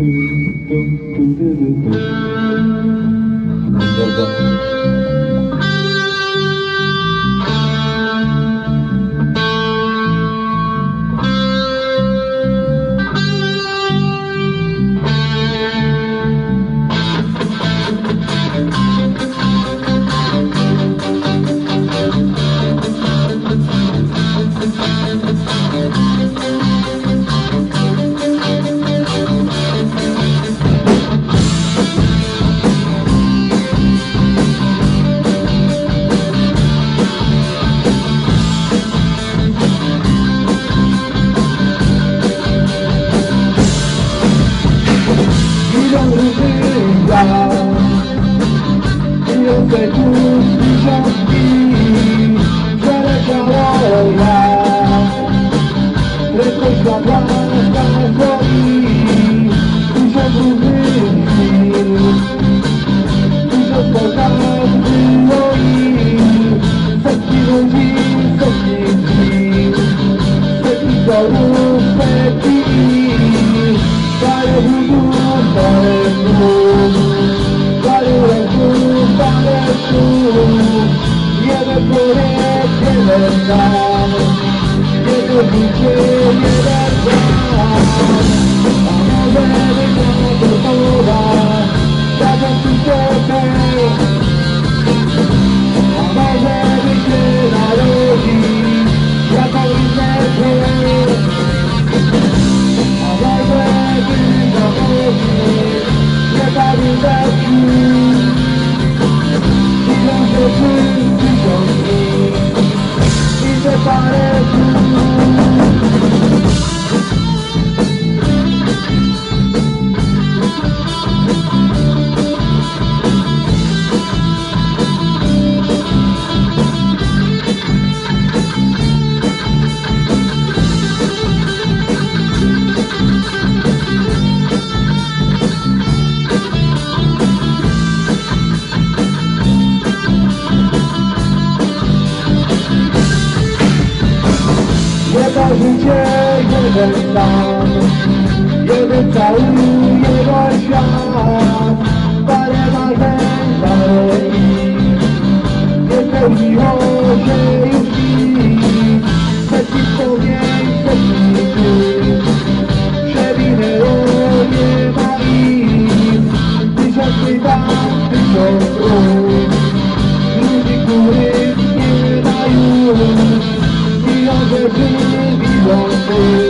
嘟嘟嘟嘟嘟嘟 된다 그도 믿기에 닿자 아무래도 너보다 가장 뜻깊게 아무래도 그날오기 약하고 있네 아무래도 너보기 약하고 있네 지금 좋은 지금 somebody gente é inacreditável Eu decaí, eu gostava Parei, mas nem parei Depois de hoje eu fiz Sei que o sei que fiz Cheirei hoje mais Desativar, descontrole Não me curei, que era E won't be.